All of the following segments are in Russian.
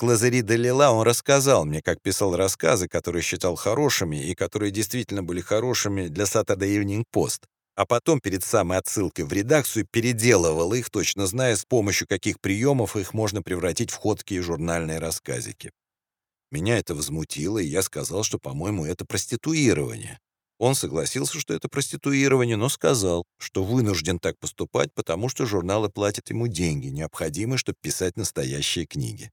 Клазари де Лила он рассказал мне, как писал рассказы, которые считал хорошими и которые действительно были хорошими для Saturday Evening Post, а потом перед самой отсылкой в редакцию переделывал их, точно зная, с помощью каких приемов их можно превратить в ходкие журнальные рассказики. Меня это возмутило, и я сказал, что, по-моему, это проституирование. Он согласился, что это проституирование, но сказал, что вынужден так поступать, потому что журналы платят ему деньги, необходимые, чтобы писать настоящие книги.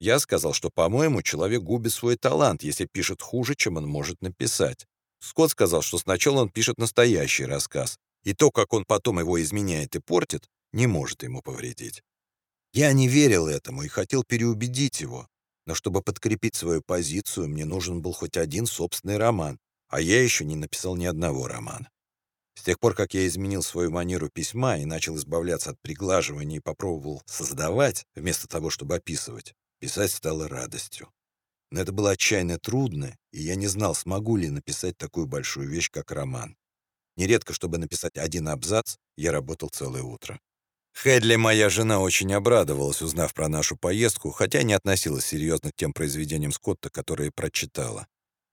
Я сказал, что, по-моему, человек губит свой талант, если пишет хуже, чем он может написать. Скотт сказал, что сначала он пишет настоящий рассказ, и то, как он потом его изменяет и портит, не может ему повредить. Я не верил этому и хотел переубедить его, но чтобы подкрепить свою позицию, мне нужен был хоть один собственный роман, а я еще не написал ни одного романа. С тех пор, как я изменил свою манеру письма и начал избавляться от приглаживания и попробовал создавать, вместо того, чтобы описывать, писать стало радостью. Но это было отчаянно трудно, и я не знал, смогу ли написать такую большую вещь, как роман. Нередко, чтобы написать один абзац, я работал целое утро. Хэдли, моя жена, очень обрадовалась, узнав про нашу поездку, хотя не относилась серьезно к тем произведениям Скотта, которые прочитала.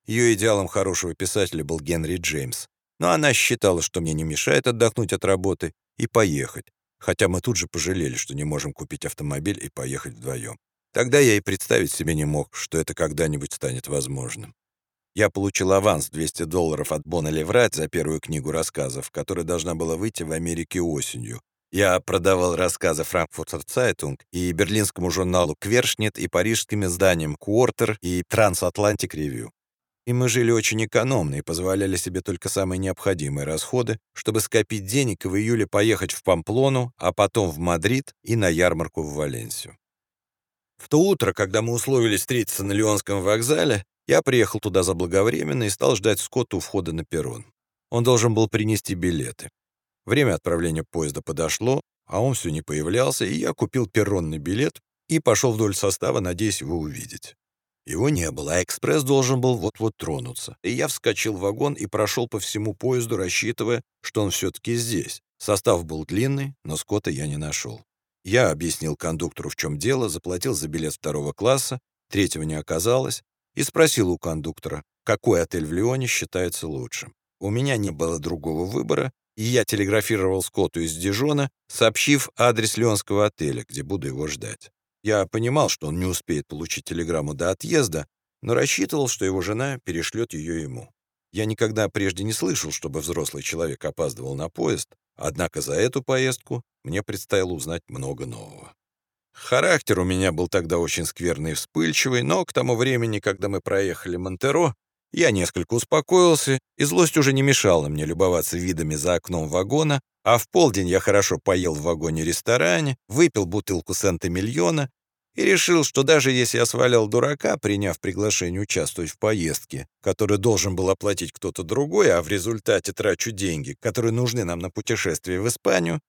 Ее идеалом хорошего писателя был Генри Джеймс, но она считала, что мне не мешает отдохнуть от работы и поехать, хотя мы тут же пожалели, что не можем купить автомобиль и поехать вдвоем. Тогда я и представить себе не мог, что это когда-нибудь станет возможным. Я получил аванс 200 долларов от Бона Леврат за первую книгу рассказов, которая должна была выйти в Америке осенью, я продавал рассказы Frankfurter Zeitung и берлинскому журналу Квершнет и парижским изданиям Quarter и Transatlantic Review. И мы жили очень экономно и позволяли себе только самые необходимые расходы, чтобы скопить денег и в июле поехать в Памплону, а потом в Мадрид и на ярмарку в Валенсию. В то утро, когда мы условились встретиться на Лионском вокзале, я приехал туда заблаговременно и стал ждать Скотта у входа на перрон. Он должен был принести билеты. Время отправления поезда подошло, а он все не появлялся, и я купил перронный билет и пошел вдоль состава, надеясь его увидеть. Его не было, а экспресс должен был вот-вот тронуться. И я вскочил в вагон и прошел по всему поезду, рассчитывая, что он все-таки здесь. Состав был длинный, но Скотта я не нашел. Я объяснил кондуктору, в чем дело, заплатил за билет второго класса, третьего не оказалось, и спросил у кондуктора, какой отель в Лионе считается лучшим. У меня не было другого выбора, и я телеграфировал Скотту из Дижона, сообщив адрес Леонского отеля, где буду его ждать. Я понимал, что он не успеет получить телеграмму до отъезда, но рассчитывал, что его жена перешлет ее ему. Я никогда прежде не слышал, чтобы взрослый человек опаздывал на поезд, однако за эту поездку мне предстояло узнать много нового. Характер у меня был тогда очень скверный и вспыльчивый, но к тому времени, когда мы проехали Монтеро, я несколько успокоился, и злость уже не мешала мне любоваться видами за окном вагона, а в полдень я хорошо поел в вагоне-ресторане, выпил бутылку Сента-Миллиона и решил, что даже если я свалял дурака, приняв приглашение участвовать в поездке, которую должен был оплатить кто-то другой, а в результате трачу деньги, которые нужны нам на путешествие в Испанию,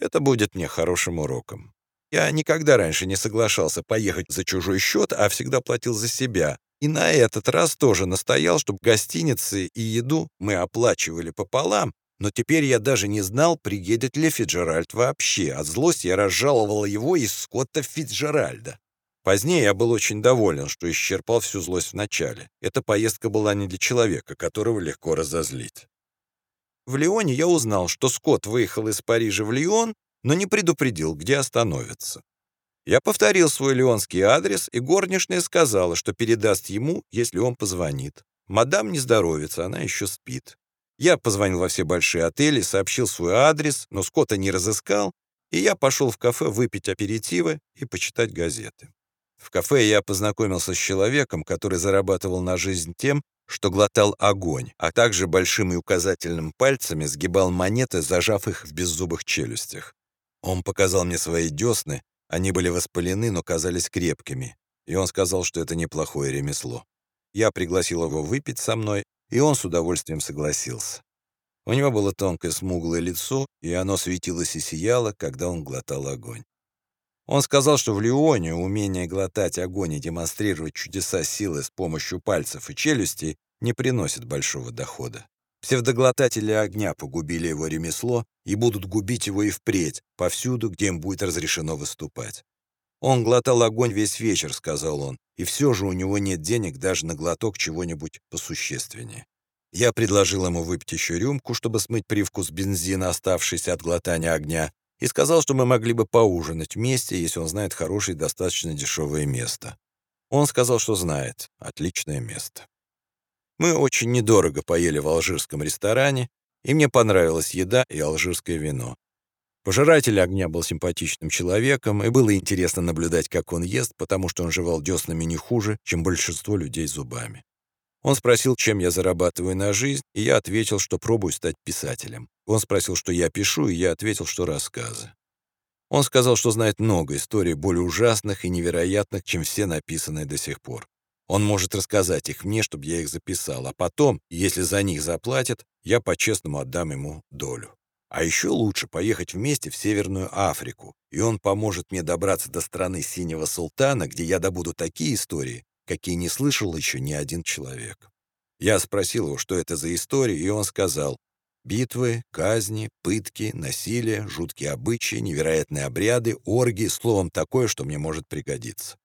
это будет мне хорошим уроком. Я никогда раньше не соглашался поехать за чужой счет, а всегда платил за себя, и на этот раз тоже настоял, чтобы гостиницы и еду мы оплачивали пополам, но теперь я даже не знал, приедет ли Фиджеральд вообще. От злости я разжаловал его из Скотта Фиджеральда. Позднее я был очень доволен, что исчерпал всю злость в начале. Эта поездка была не для человека, которого легко разозлить. В Лионе я узнал, что Скотт выехал из Парижа в Лион, но не предупредил, где остановится. Я повторил свой леонский адрес, и горничная сказала, что передаст ему, если он позвонит. Мадам не здоровится, она еще спит. Я позвонил во все большие отели, сообщил свой адрес, но Скотта не разыскал, и я пошел в кафе выпить аперитивы и почитать газеты. В кафе я познакомился с человеком, который зарабатывал на жизнь тем, что глотал огонь, а также большим и указательным пальцами сгибал монеты, зажав их в беззубых челюстях. Он показал мне свои десны, они были воспалены, но казались крепкими, и он сказал, что это неплохое ремесло. Я пригласил его выпить со мной, и он с удовольствием согласился. У него было тонкое смуглое лицо, и оно светилось и сияло, когда он глотал огонь. Он сказал, что в Лионе умение глотать огонь и демонстрировать чудеса силы с помощью пальцев и челюстей не приносит большого дохода. Псевдоглотатели огня погубили его ремесло и будут губить его и впредь, повсюду, где им будет разрешено выступать. Он глотал огонь весь вечер, сказал он, и все же у него нет денег даже на глоток чего-нибудь посущественнее. Я предложил ему выпить еще рюмку, чтобы смыть привкус бензина, оставшийся от глотания огня, и сказал, что мы могли бы поужинать вместе, если он знает хорошее и достаточно дешевое место. Он сказал, что знает. Отличное место. Мы очень недорого поели в алжирском ресторане, и мне понравилась еда и алжирское вино. Пожиратель огня был симпатичным человеком, и было интересно наблюдать, как он ест, потому что он жевал деснами не хуже, чем большинство людей зубами. Он спросил, чем я зарабатываю на жизнь, и я ответил, что пробую стать писателем. Он спросил, что я пишу, и я ответил, что рассказы. Он сказал, что знает много историй более ужасных и невероятных, чем все написанные до сих пор. Он может рассказать их мне, чтобы я их записал, а потом, если за них заплатят, я по-честному отдам ему долю. А еще лучше поехать вместе в Северную Африку, и он поможет мне добраться до страны Синего Султана, где я добуду такие истории, какие не слышал еще ни один человек. Я спросил его, что это за истории, и он сказал, битвы, казни, пытки, насилие, жуткие обычаи, невероятные обряды, оргии, словом, такое, что мне может пригодиться.